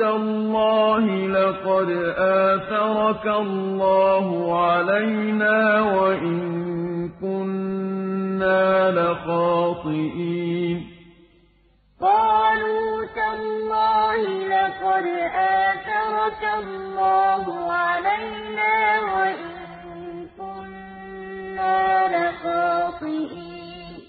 تَاللَّهِ لَقَدْ آثَرَكَ اللَّهُ عَلَيْنَا وَإِن كُنَّا لَخَاطِئِينَ. قَالُوا تَاللَّهِ لَقَدْ آثَرَكَ اللَّهُ علينا